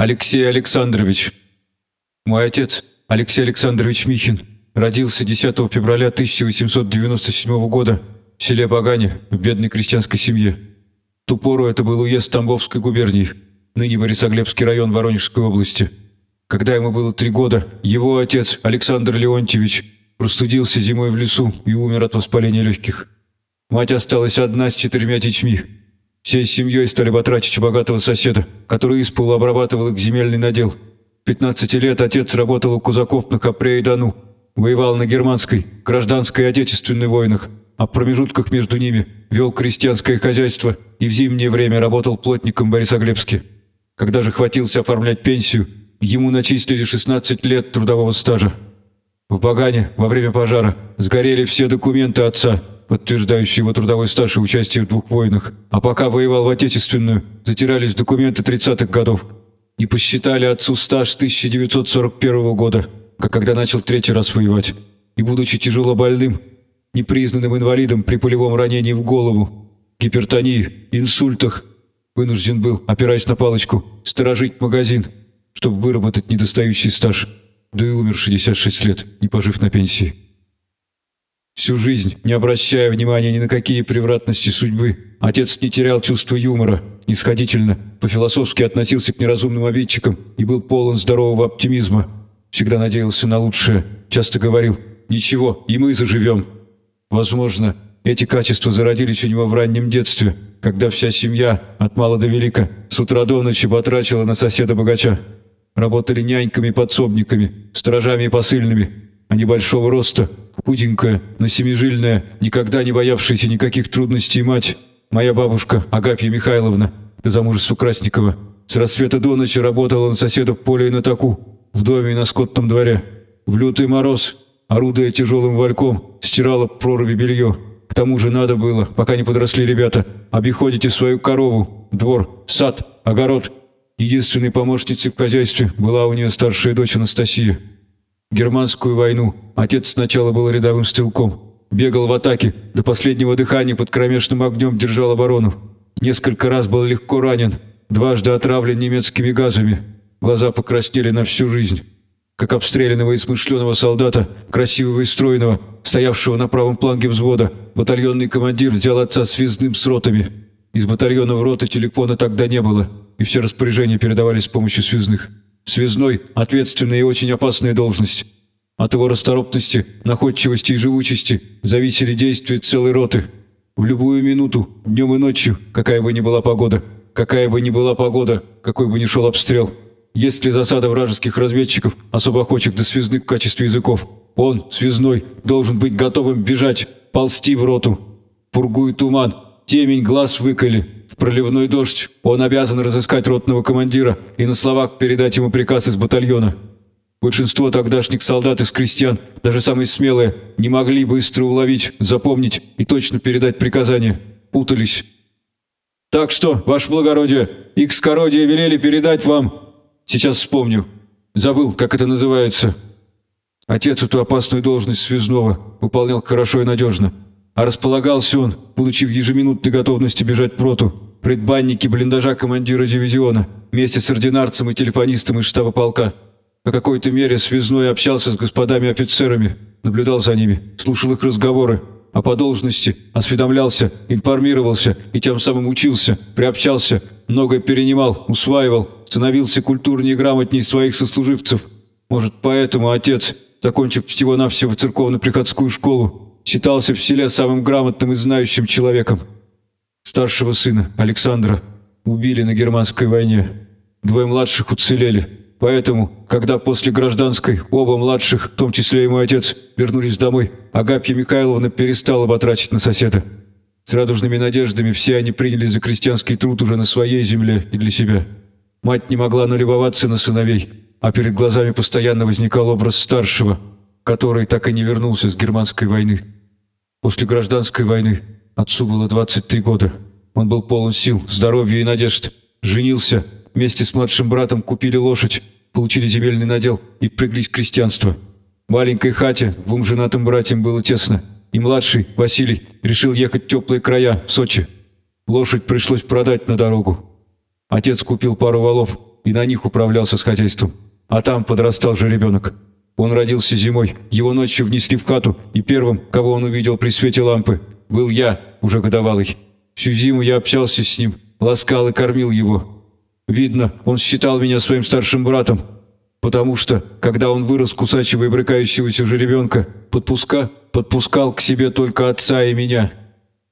Алексей Александрович. Мой отец, Алексей Александрович Михин, родился 10 февраля 1897 года в селе Багане, в бедной крестьянской семье. В ту пору это был уезд Тамбовской губернии, ныне Борисоглебский район Воронежской области. Когда ему было три года, его отец, Александр Леонтьевич, простудился зимой в лесу и умер от воспаления легких. Мать осталась одна с четырьмя детьми. Всей семьей стали батрачить у богатого соседа, который из пола обрабатывал их земельный надел. 15 лет отец работал у кузаков на Капре и Дону, воевал на германской, гражданской и отечественной войнах, а в промежутках между ними вел крестьянское хозяйство и в зимнее время работал плотником в Борисоглебске. Когда же хватился оформлять пенсию, ему начислили 16 лет трудового стажа. В Багане во время пожара сгорели все документы отца, подтверждающие его трудовой стаж и участие в двух войнах, а пока воевал в Отечественную, затирались документы 30-х годов и посчитали отцу стаж 1941 года, как когда начал третий раз воевать. И будучи тяжело больным, непризнанным инвалидом при полевом ранении в голову, гипертонии, инсультах, вынужден был, опираясь на палочку, сторожить магазин, чтобы выработать недостающий стаж, да и умер 66 лет, не пожив на пенсии. Всю жизнь, не обращая внимания ни на какие превратности судьбы, отец не терял чувства юмора, нисходительно, по-философски относился к неразумным обидчикам и был полон здорового оптимизма. Всегда надеялся на лучшее, часто говорил «Ничего, и мы заживем». Возможно, эти качества зародились у него в раннем детстве, когда вся семья, от мала до велика, с утра до ночи потрачила на соседа-богача. Работали няньками-подсобниками, сторожами и посыльными, а небольшого роста, худенькая, но семижильная, никогда не боявшаяся никаких трудностей мать, моя бабушка Агапья Михайловна, до замужества Красникова, с рассвета до ночи работала на соседа в поле и на таку, в доме и на скотном дворе. В лютый мороз, орудуя тяжелым вальком, стирала проруби белье. К тому же надо было, пока не подросли ребята, обиходите свою корову, двор, сад, огород. Единственной помощницей в хозяйстве была у нее старшая дочь Анастасия германскую войну. Отец сначала был рядовым стрелком. Бегал в атаке, до последнего дыхания под кромешным огнем держал оборону. Несколько раз был легко ранен, дважды отравлен немецкими газами. Глаза покраснели на всю жизнь. Как обстрелянного и смышленого солдата, красивого и стройного, стоявшего на правом планге взвода, батальонный командир взял отца связным с ротами. Из батальона в роты телефона тогда не было, и все распоряжения передавались с помощью связных. Связной – ответственная и очень опасная должность. От его расторопности, находчивости и живучести зависели действия целой роты. В любую минуту, днем и ночью, какая бы ни была погода, какая бы ни была погода, какой бы ни шел обстрел, есть ли засада вражеских разведчиков, особо охочих до связных в качестве языков, он, связной, должен быть готовым бежать, ползти в роту. Пургу и туман, темень глаз выколи, проливной дождь, он обязан разыскать ротного командира и на словах передать ему приказ из батальона. Большинство тогдашних солдат из крестьян, даже самые смелые, не могли быстро уловить, запомнить и точно передать приказания. Путались. «Так что, ваше благородие, икс-кородие велели передать вам...» «Сейчас вспомню. Забыл, как это называется». Отец эту опасную должность связного выполнял хорошо и надежно. А располагался он, будучи в ежеминутной готовности бежать в роту, предбанники блиндажа командира дивизиона, вместе с ординарцем и телефонистом из штаба полка. По какой-то мере связной общался с господами-офицерами, наблюдал за ними, слушал их разговоры, а по должности осведомлялся, информировался и тем самым учился, приобщался, многое перенимал, усваивал, становился культурнее и грамотнее своих сослуживцев. Может, поэтому отец, закончив всего-навсего церковно-приходскую школу, считался в селе самым грамотным и знающим человеком. Старшего сына, Александра, убили на германской войне. Двое младших уцелели. Поэтому, когда после гражданской оба младших, в том числе и мой отец, вернулись домой, Агапья Михайловна перестала батрачить на соседа. С радужными надеждами все они принялись за крестьянский труд уже на своей земле и для себя. Мать не могла налюбоваться на сыновей, а перед глазами постоянно возникал образ старшего, который так и не вернулся с германской войны. После гражданской войны Отцу было 23 года. Он был полон сил, здоровья и надежд. Женился. Вместе с младшим братом купили лошадь, получили земельный надел и впряглись в крестьянство. В маленькой хате двум женатым братьям было тесно. И младший, Василий, решил ехать в теплые края, в Сочи. Лошадь пришлось продать на дорогу. Отец купил пару валов и на них управлялся с хозяйством. А там подрастал же ребенок. Он родился зимой, его ночью внесли в хату, и первым, кого он увидел при свете лампы, был я, уже годовалый. Всю зиму я общался с ним, ласкал и кормил его. Видно, он считал меня своим старшим братом, потому что, когда он вырос кусачего и брыкающегося жеребенка, подпуска, подпускал к себе только отца и меня.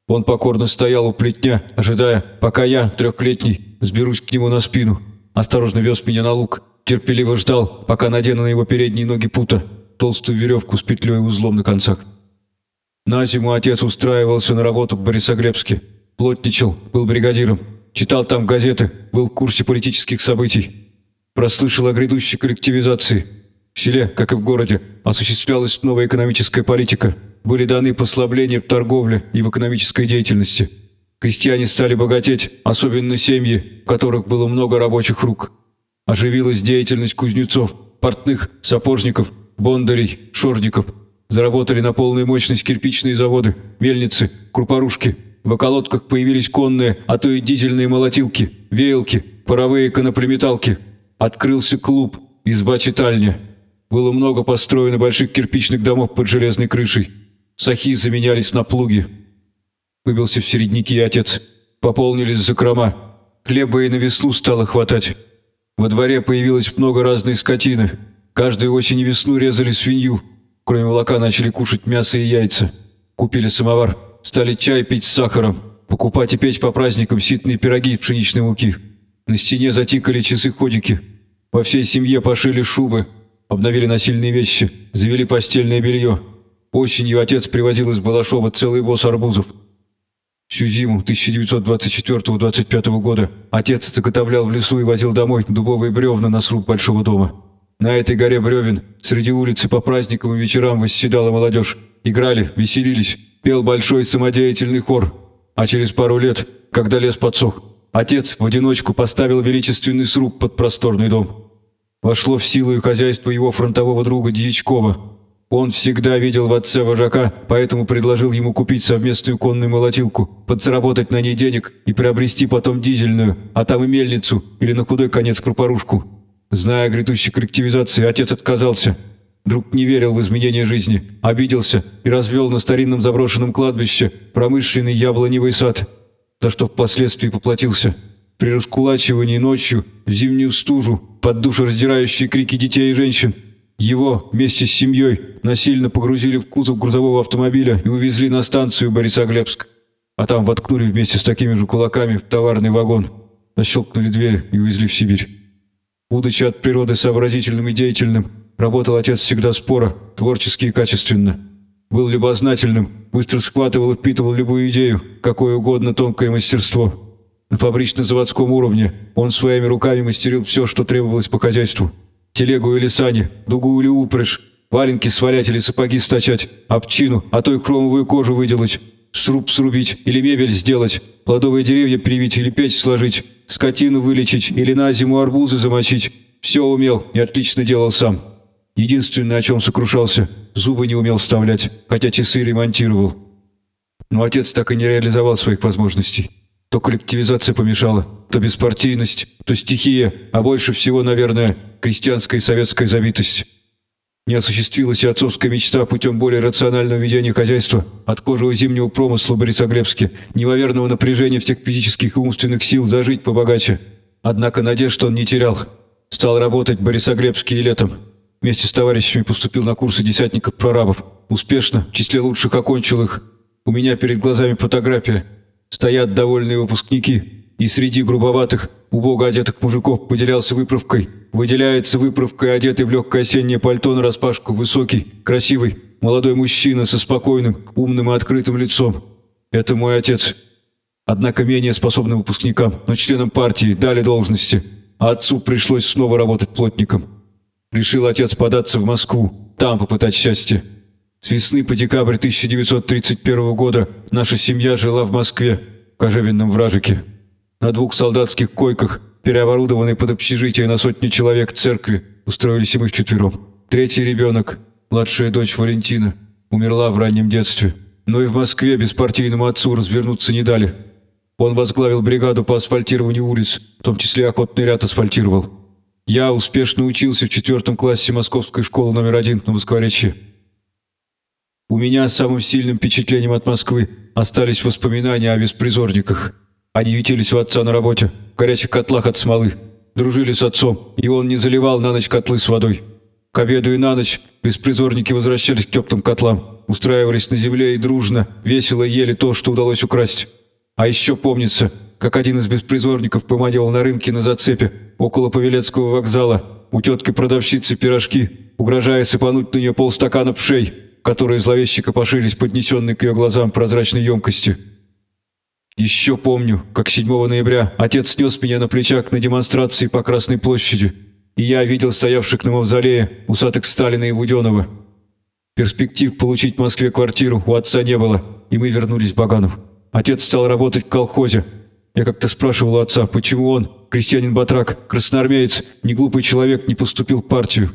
Он покорно стоял у плетня, ожидая, пока я, трехлетний, сберусь к нему на спину. Осторожно вез меня на луг, терпеливо ждал, пока надену на его передние ноги пута, толстую веревку с петлей и узлом на концах. На зиму отец устраивался на работу в Борисоглебске, плотничал, был бригадиром, читал там газеты, был в курсе политических событий. Прослышал о грядущей коллективизации. В селе, как и в городе, осуществлялась новая экономическая политика – были даны послабления в торговле и в экономической деятельности. Крестьяне стали богатеть, особенно семьи, в которых было много рабочих рук. Оживилась деятельность кузнецов, портных, сапожников, бондарей, шорников. Заработали на полную мощность кирпичные заводы, мельницы, крупорушки. В околотках появились конные, а то и дизельные молотилки, веялки, паровые коноплеметалки. Открылся клуб, изба-читальня. Было много построено больших кирпичных домов под железной крышей. Сахи заменялись на плуги. Выбился в середняки отец. Пополнились закрома. Хлеба и на весну стало хватать. Во дворе появилось много разной скотины. Каждую осень и весну резали свинью. Кроме молока начали кушать мясо и яйца. Купили самовар. Стали чай пить с сахаром. Покупать и печь по праздникам ситные пироги из пшеничной муки. На стене затикали часы-ходики. Во всей семье пошили шубы. Обновили насильные вещи. Завели постельное белье. Осенью отец привозил из Балашова целый воз арбузов. Всю зиму 1924-25 года отец заготовлял в лесу и возил домой дубовые бревна на сруб большого дома. На этой горе бревен среди улицы по праздникам и вечерам восседала молодежь. Играли, веселились, пел большой самодеятельный хор. А через пару лет, когда лес подсох, отец в одиночку поставил величественный сруб под просторный дом. Вошло в силу и хозяйство его фронтового друга Дьячкова – он всегда видел в отце вожака, поэтому предложил ему купить совместную конную молотилку, подзаработать на ней денег и приобрести потом дизельную, а там и мельницу или на худой конец крупорушку. Зная о грядущей коллективизации, отец отказался. Друг не верил в изменение жизни, обиделся и развел на старинном заброшенном кладбище промышленный яблоневый сад, за что впоследствии поплатился. При раскулачивании ночью, в зимнюю стужу, под душераздирающие крики детей и женщин – его вместе с семьей насильно погрузили в кузов грузового автомобиля и увезли на станцию Борисоглебск. А там воткнули вместе с такими же кулаками в товарный вагон, защелкнули дверь и увезли в Сибирь. Будучи от природы сообразительным и деятельным, работал отец всегда споро, творчески и качественно. Был любознательным, быстро схватывал и впитывал любую идею, какое угодно тонкое мастерство. На фабрично-заводском уровне он своими руками мастерил все, что требовалось по хозяйству – телегу или сани, дугу или упряжь, валенки свалять или сапоги стачать, обчину, а то и хромовую кожу выделать, сруб срубить или мебель сделать, плодовые деревья привить или печь сложить, скотину вылечить или на зиму арбузы замочить. Все умел и отлично делал сам. Единственное, о чем сокрушался, зубы не умел вставлять, хотя часы ремонтировал. Но отец так и не реализовал своих возможностей. То коллективизация помешала, то беспартийность, то стихия, а больше всего, наверное, крестьянская и советская забитость. Не осуществилась и отцовская мечта путем более рационального ведения хозяйства, от кожего зимнего промысла в Борисоглебске, неимоверного напряжения всех физических и умственных сил зажить побогаче. Однако надежд он не терял. Стал работать в Борисоглебске и летом. Вместе с товарищами поступил на курсы десятников-прорабов. Успешно, в числе лучших окончил их. У меня перед глазами фотография. Стоят довольные выпускники, и среди грубоватых, убого одетых мужиков выделялся выправкой. Выделяется выправкой, одетый в легкое осеннее пальто на распашку, высокий, красивый, молодой мужчина со спокойным, умным и открытым лицом. Это мой отец. Однако менее способным выпускникам, но членам партии дали должности, а отцу пришлось снова работать плотником. Решил отец податься в Москву, там попытать счастье. С весны по декабрь 1931 года наша семья жила в Москве, в кожевенном вражике. На двух солдатских койках, переоборудованной под общежитие на сотню человек церкви, устроились и мы вчетвером. Третий ребенок, младшая дочь Валентина, умерла в раннем детстве. Но и в Москве беспартийному отцу развернуться не дали. Он возглавил бригаду по асфальтированию улиц, в том числе охотный ряд асфальтировал. Я успешно учился в четвертом классе Московской школы номер один на Москворечье. У меня самым сильным впечатлением от Москвы остались воспоминания о беспризорниках. Они ютились у отца на работе, в горячих котлах от смолы, дружили с отцом, и он не заливал на ночь котлы с водой. К обеду и на ночь беспризорники возвращались к теплым котлам, устраивались на земле и дружно, весело ели то, что удалось украсть. А еще помнится, как один из беспризорников поманивал на рынке на зацепе, около Павелецкого вокзала, у тетки-продавщицы пирожки, угрожая сыпануть на нее полстакана пшей, которые зловеще копошились поднесенной к ее глазам прозрачной емкости. Еще помню, как 7 ноября отец снес меня на плечах на демонстрации по Красной площади, и я видел стоявших на мавзолее усатых Сталина и Буденова. Перспектив получить в Москве квартиру у отца не было, и мы вернулись в Баганов. Отец стал работать в колхозе. Я как-то спрашивал отца, почему он, крестьянин-батрак, красноармеец, не глупый человек, не поступил в партию.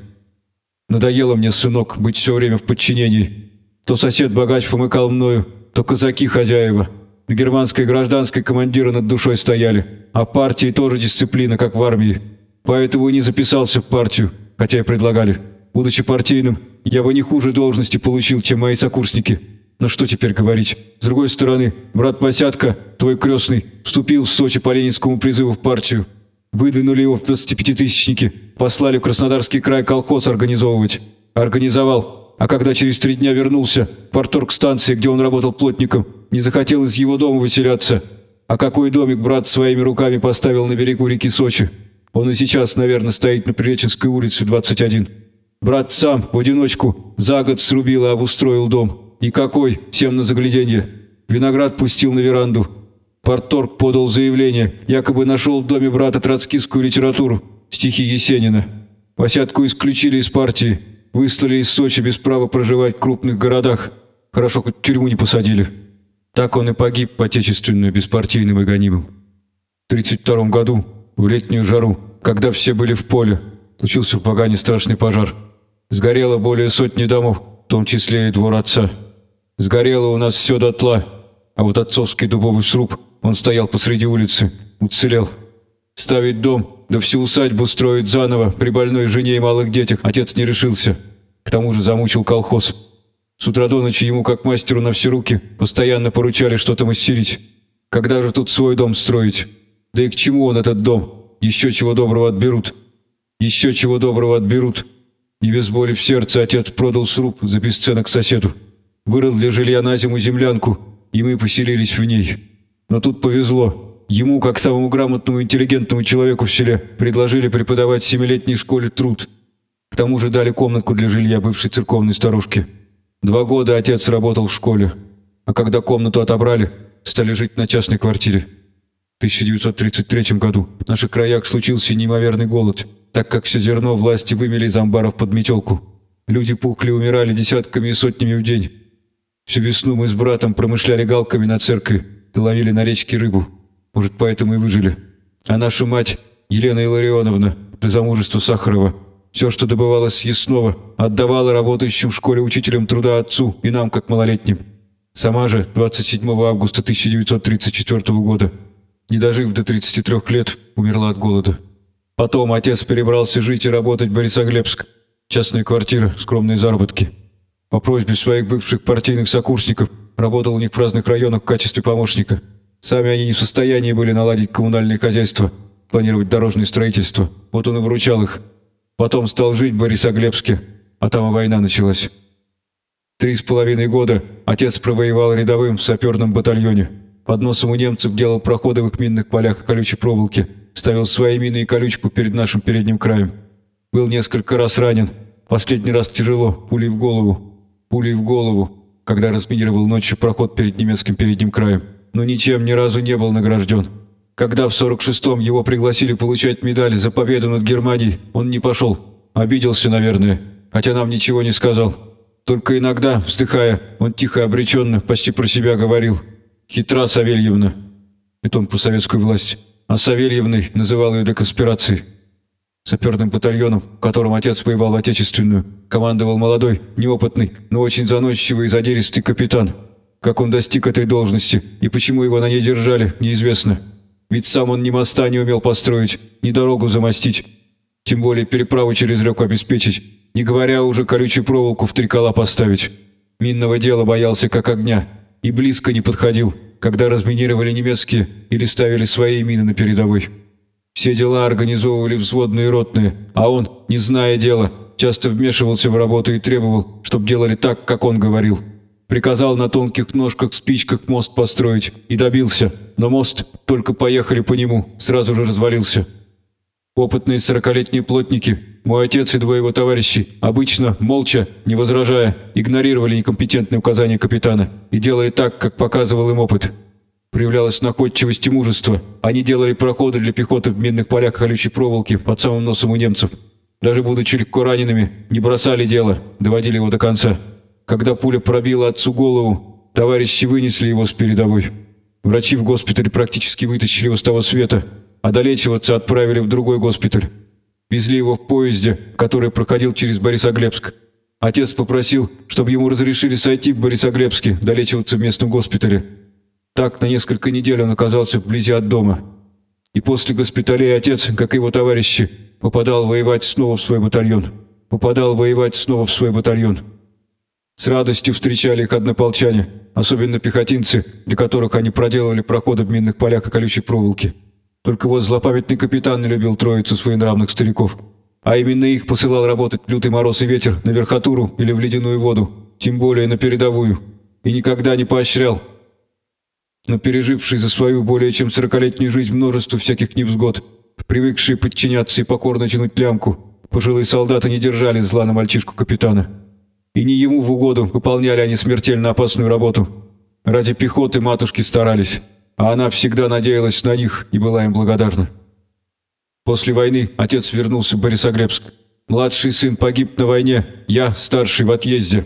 Надоело мне, сынок, быть все время в подчинении. То сосед-богач помыкал мною, то казаки хозяева. Германской гражданской командиры над душой стояли, а партии тоже дисциплина, как в армии. Поэтому и не записался в партию, хотя и предлагали. Будучи партийным, я бы не хуже должности получил, чем мои сокурсники. Но что теперь говорить? С другой стороны, брат Масятка, твой крестный, вступил в Сочи по ленинскому призыву в партию. Выдвинули его в 25-тысячники, послали в Краснодарский край колхоз организовывать. Организовал. А когда через три дня вернулся, порторг станции, где он работал плотником, не захотел из его дома выселяться. А какой домик брат своими руками поставил на берегу реки Сочи? Он и сейчас, наверное, стоит на Приреченской улице 21. Брат сам, в одиночку, за год срубил и обустроил дом. И какой, всем на загляденье. Виноград пустил на веранду. Порторг подал заявление, якобы нашел в доме брата троцкистскую литературу, стихи Есенина. Посядку исключили из партии, выслали из Сочи без права проживать в крупных городах. Хорошо, хоть тюрьму не посадили. Так он и погиб по отечественную беспартийным и гонимым. В 1932 году в летнюю жару, когда все были в поле, случился в Пагане страшный пожар. Сгорело более сотни домов, в том числе и двор отца. Сгорело у нас все дотла, а вот отцовский дубовый сруб, он стоял посреди улицы, уцелел. Ставить дом, да всю усадьбу строить заново при больной жене и малых детях отец не решился. К тому же замучил колхоз. С утра до ночи ему, как мастеру на все руки, постоянно поручали что-то мастерить. Когда же тут свой дом строить? Да и к чему он этот дом? Еще чего доброго отберут. Еще чего доброго отберут. И без боли в сердце отец продал сруб за бесценок соседу. Вырыл для жилья на зиму землянку, и мы поселились в ней. Но тут повезло. Ему, как самому грамотному интеллигентному человеку в селе, предложили преподавать в семилетней школе труд. К тому же дали комнатку для жилья бывшей церковной старушки. Два года отец работал в школе, а когда комнату отобрали, стали жить на частной квартире. 1933 году в наших краях случился неимоверный голод, так как все зерно власти вымели из амбаров под метелку. Люди пухли и умирали десятками и сотнями в день. Всю весну мы с братом промышляли галками на церкви, да ловили на речке рыбу. Может, поэтому и выжили. А наша мать, Елена Илларионовна, до замужества Сахарова, все, что добывалось съестного, отдавала работающим в школе учителям труда отцу и нам, как малолетним. Сама же 27 августа 1934 года не дожив до 33 лет, умерла от голода. Потом отец перебрался жить и работать в Борисоглебск. Частная квартира, скромные заработки. По просьбе своих бывших партийных сокурсников работал у них в разных районах в качестве помощника. Сами они не в состоянии были наладить коммунальное хозяйство, планировать дорожное строительство. Вот он и выручал их. Потом стал жить в Борисоглебске, а там и война началась. Три с половиной года отец провоевал рядовым в саперном батальоне. Под носом у немцев делал проходы в их минных полях и колючей проволоки. Ставил свои мины и колючку перед нашим передним краем. Был несколько раз ранен. Последний раз тяжело, пулей в голову. Пулей в голову, когда разминировал ночью проход перед немецким передним краем. Но ничем ни разу не был награжден. Когда в 46-м его пригласили получать медаль за победу над Германией, он не пошел. Обиделся, наверное, хотя нам ничего не сказал. Только иногда, вздыхая, он тихо обреченно, почти про себя говорил – Хитра Савельевна. Это он про советскую власть. А Савельевной называл ее для конспирации. Саперным батальоном, в котором отец воевал в Отечественную, командовал молодой, неопытный, но очень заносчивый и задиристый капитан. Как он достиг этой должности и почему его на ней держали, неизвестно. Ведь сам он ни моста не умел построить, ни дорогу замостить. Тем более переправу через реку обеспечить, не говоря уже колючую проволоку в три кола поставить. Минного дела боялся как огня и близко не подходил, когда разминировали немецкие или ставили свои мины на передовой. Все дела организовывали взводные и ротные, а он, не зная дела, часто вмешивался в работу и требовал, чтобы делали так, как он говорил. Приказал на тонких ножках-спичках мост построить и добился, но мост, только поехали по нему, сразу же развалился. Опытные сорокалетние плотники, мой отец и двое его товарищей, обычно, молча, не возражая, игнорировали некомпетентные указания капитана и делали так, как показывал им опыт. Проявлялась находчивость и мужество. Они делали проходы для пехоты в минных полях колючей проволоки под самым носом у немцев. Даже будучи легко ранеными, не бросали дело, доводили его до конца. Когда пуля пробила отцу голову, товарищи вынесли его с передовой. Врачи в госпитале практически вытащили его с того света, а долечиваться отправили в другой госпиталь. Везли его в поезде, который проходил через Борисоглебск. Отец попросил, чтобы ему разрешили сойти в Борисоглебске, долечиваться в местном госпитале. Так на несколько недель он оказался вблизи от дома. И после госпиталей отец, как и его товарищи, попадал воевать снова в свой батальон. Попадал воевать снова в свой батальон. С радостью встречали их однополчане, особенно пехотинцы, для которых они проделывали проходы в минных полях и колючей проволоки. Только вот злопамятный капитан не любил троицу своенравных стариков. А именно их посылал работать лютый мороз и ветер на верхотуру или в ледяную воду, тем более на передовую. И никогда не поощрял. Но переживший за свою более чем сорокалетнюю жизнь множество всяких невзгод, привыкшие подчиняться и покорно тянуть лямку, пожилые солдаты не держали зла на мальчишку капитана. И не ему в угоду выполняли они смертельно опасную работу. Ради пехоты матушки старались а она всегда надеялась на них и была им благодарна. После войны отец вернулся в Борисоглебск. Младший сын погиб на войне, я, старший, в отъезде.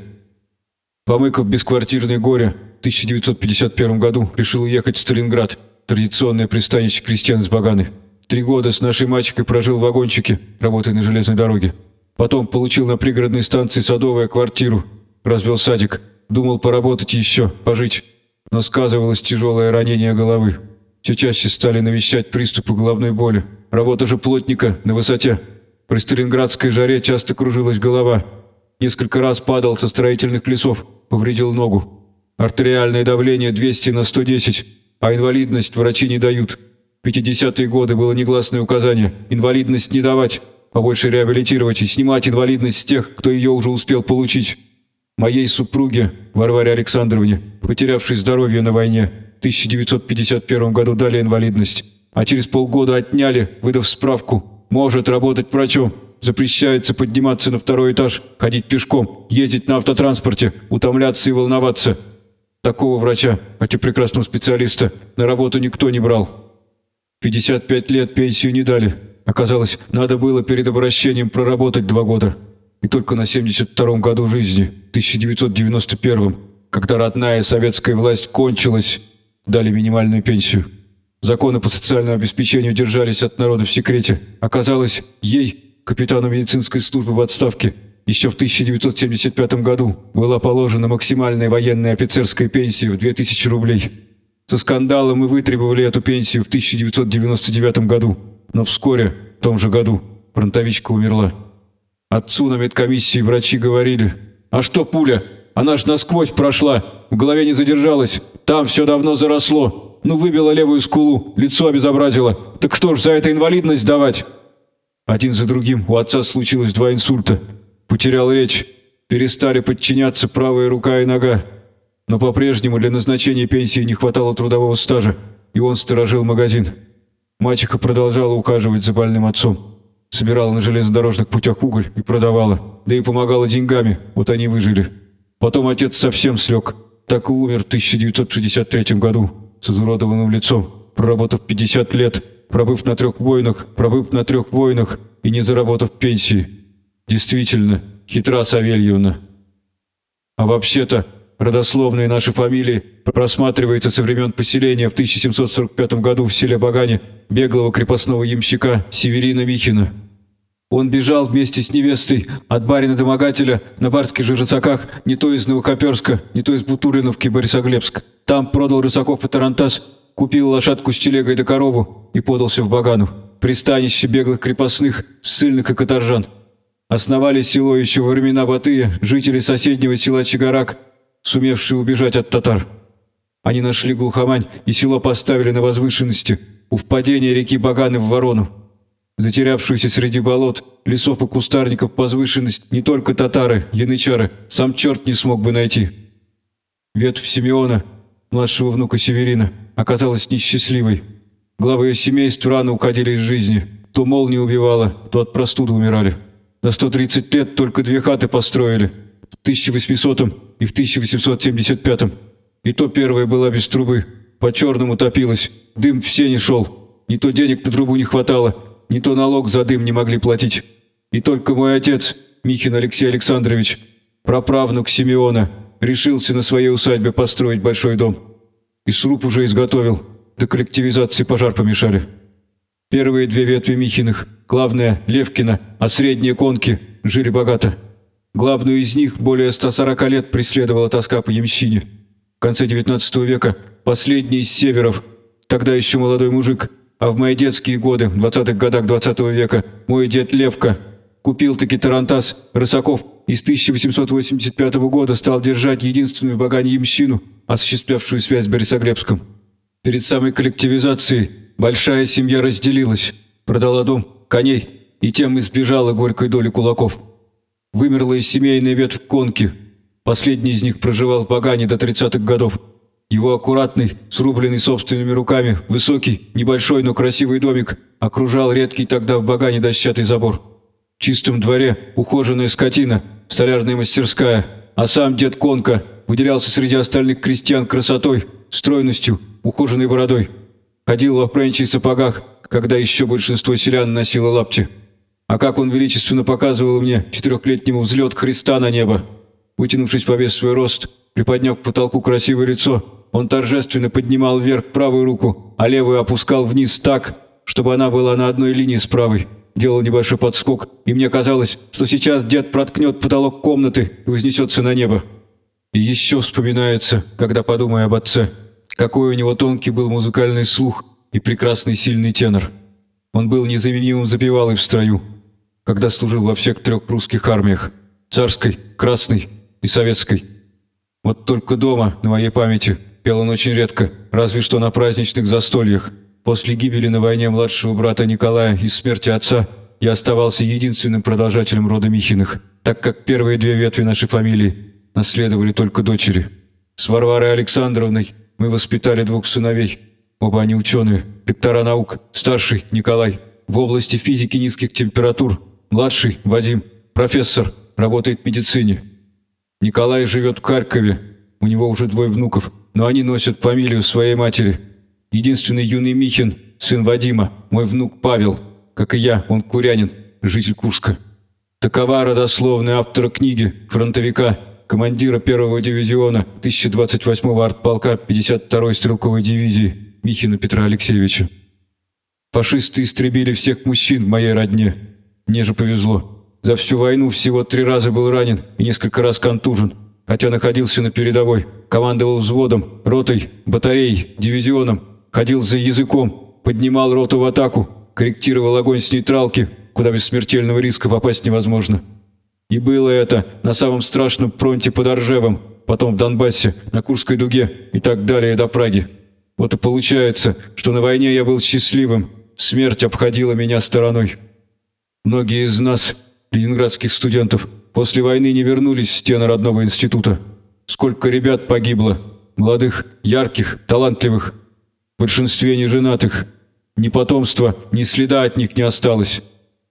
Помыков бесквартирное горе, в 1951 году решил уехать в Сталинград, традиционное пристанище крестьян из Баганы. Три года с нашей мачехой прожил в вагончике, работая на железной дороге. Потом получил на пригородной станции садовую квартиру, развел садик, думал поработать еще, пожить но сказывалось тяжелое ранение головы. Все чаще стали навещать приступы головной боли. Работа же плотника на высоте. При сталинградской жаре часто кружилась голова. Несколько раз падал со строительных лесов, повредил ногу. Артериальное давление 200 на 110, а инвалидность врачи не дают. В 50-е годы было негласное указание – инвалидность не давать, побольше реабилитировать и снимать инвалидность с тех, кто ее уже успел получить. Моей супруге, Варваре Александровне, потерявшей здоровье на войне, в 1951 году дали инвалидность, а через полгода отняли, выдав справку. Может работать врачом, запрещается подниматься на второй этаж, ходить пешком, ездить на автотранспорте, утомляться и волноваться. Такого врача, хотя прекрасного специалиста, на работу никто не брал. 55 лет пенсию не дали. Оказалось, надо было перед обращением проработать два года и только на 72-м году жизни, 1991-м, когда родная советская власть кончилась, дали минимальную пенсию. Законы по социальному обеспечению держались от народа в секрете. Оказалось, ей, капитану медицинской службы в отставке, еще в 1975 году была положена максимальная военная офицерская пенсия в 2000 рублей. Со скандалом мы вытребовали эту пенсию в 1999 году, но вскоре, в том же году, фронтовичка умерла. Отцу на медкомиссии врачи говорили, «А что пуля? Она ж насквозь прошла, в голове не задержалась, там все давно заросло. Ну, выбила левую скулу, лицо обезобразило. Так что ж за это инвалидность давать?» Один за другим у отца случилось два инсульта. Потерял речь, перестали подчиняться правая рука и нога. Но по-прежнему для назначения пенсии не хватало трудового стажа, и он сторожил магазин. Мачеха продолжала ухаживать за больным отцом. Собирала на железнодорожных путях уголь и продавала. Да и помогала деньгами, вот они выжили. Потом отец совсем слег. Так и умер в 1963 году с изуродованным лицом, проработав 50 лет, пробыв на трех войнах, пробыв на трех войнах и не заработав пенсии. Действительно, хитра Савельевна. А вообще-то, родословные наши фамилии просматриваются со времен поселения в 1745 году в селе Багане беглого крепостного ямщика Северина Михина. Он бежал вместе с невестой от барина-домогателя на барских же рысаках не то из Новохоперска, не то из Бутуриновки Борисоглебск. Там продал рысаков по Тарантас, купил лошадку с телегой да корову и подался в Багану. пристанище беглых крепостных, ссыльных и каторжан. Основали село еще во времена Батыя жители соседнего села Чигарак, сумевшие убежать от татар. Они нашли глухомань и село поставили на возвышенности у впадения реки Баганы в Ворону. Затерявшуюся среди болот, лесов и кустарников возвышенность не только татары, янычары, сам черт не смог бы найти. Ветвь Симеона, младшего внука Северина, оказалась несчастливой. Главы семейств рано уходили из жизни. То молния убивала, то от простуды умирали. На 130 лет только две хаты построили. В 1800 и в 1875 -м. И то первая была без трубы. По-черному топилась. Дым все не шел. Не то денег на трубу не хватало, не то налог за дым не могли платить. И только мой отец, Михин Алексей Александрович, праправнук Симеона, решился на своей усадьбе построить большой дом. И сруб уже изготовил. До коллективизации пожар помешали. Первые две ветви Михиных, главная Левкина, а средние Конки, жили богато. Главную из них более 140 лет преследовала тоска по ямщине. В конце XIX века последний из северов, тогда еще молодой мужик, а в мои детские годы, в 20-х годах XX -го века, мой дед Левка купил-таки Тарантас, Рысаков и с 1885 года стал держать единственную в Багане ямщину, осуществлявшую связь с Борисоглебском. Перед самой коллективизацией большая семья разделилась, продала дом, коней и тем избежала горькой доли кулаков. Вымерла из семейной ветвь Конки. Последний из них проживал в Багане до 30-х годов. Его аккуратный, срубленный собственными руками, высокий, небольшой, но красивый домик окружал редкий тогда в Багане дощатый забор. В чистом дворе ухоженная скотина, столярная мастерская, а сам дед Конка выделялся среди остальных крестьян красотой, стройностью, ухоженной бородой. Ходил во френчи и сапогах, когда еще большинство селян носило лапти. А как он величественно показывал мне четырехлетнему взлет Христа на небо. Вытянувшись во весь свой рост, приподняв к потолку красивое лицо, он торжественно поднимал вверх правую руку, а левую опускал вниз так, чтобы она была на одной линии с правой. Делал небольшой подскок, и мне казалось, что сейчас дед проткнет потолок комнаты и вознесется на небо. И еще вспоминается, когда подумаю об отце, какой у него тонкий был музыкальный слух и прекрасный сильный тенор. Он был незаменимым запевалой в строю, когда служил во всех трех прусских армиях – царской, красной и советской. Вот только дома, на моей памяти, пел он очень редко, разве что на праздничных застольях. После гибели на войне младшего брата Николая и смерти отца я оставался единственным продолжателем рода Михиных, так как первые две ветви нашей фамилии наследовали только дочери. С Варварой Александровной мы воспитали двух сыновей. Оба они ученые, доктора наук. Старший – Николай, в области физики низких температур, Младший, Вадим, профессор, работает в медицине. Николай живет в Харькове, у него уже двое внуков, но они носят фамилию своей матери. Единственный юный Михин, сын Вадима, мой внук Павел, как и я, он курянин, житель Курска. Такова родословная автора книги, фронтовика, командира первого дивизиона 1028-го артполка 52-й стрелковой дивизии Михина Петра Алексеевича. Фашисты истребили всех мужчин в моей родне, мне же повезло. За всю войну всего три раза был ранен и несколько раз контужен. Хотя находился на передовой, командовал взводом, ротой, батареей, дивизионом, ходил за языком, поднимал роту в атаку, корректировал огонь с нейтралки, куда без смертельного риска попасть невозможно. И было это на самом страшном фронте под Оржевом, потом в Донбассе, на Курской дуге и так далее до Праги. Вот и получается, что на войне я был счастливым, смерть обходила меня стороной. Многие из нас, ленинградских студентов, после войны не вернулись в стены родного института. Сколько ребят погибло, молодых, ярких, талантливых, в большинстве неженатых. Ни потомства, ни следа от них не осталось.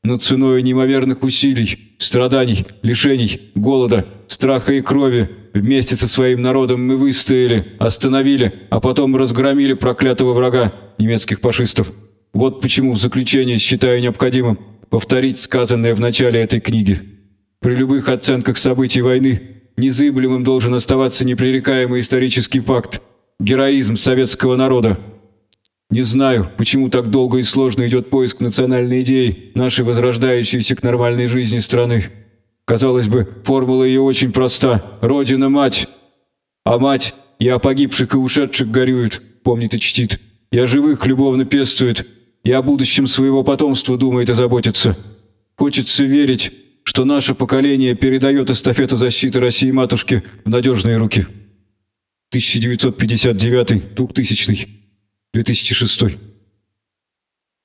Но ценой неимоверных усилий, страданий, лишений, голода, страха и крови вместе со своим народом мы выстояли, остановили, а потом разгромили проклятого врага, немецких фашистов. Вот почему в заключение считаю необходимым повторить сказанное в начале этой книги. При любых оценках событий войны незыблемым должен оставаться непререкаемый исторический факт – героизм советского народа. Не знаю, почему так долго и сложно идет поиск национальной идеи нашей возрождающейся к нормальной жизни страны. Казалось бы, формула ее очень проста – Родина-мать. А мать и о погибших и ушедших горюет, помнит и чтит, о живых любовно пестует – и о будущем своего потомства думает и заботится. Хочется верить, что наше поколение передает эстафету защиты России-матушки в надежные руки. 1959-2000, 2006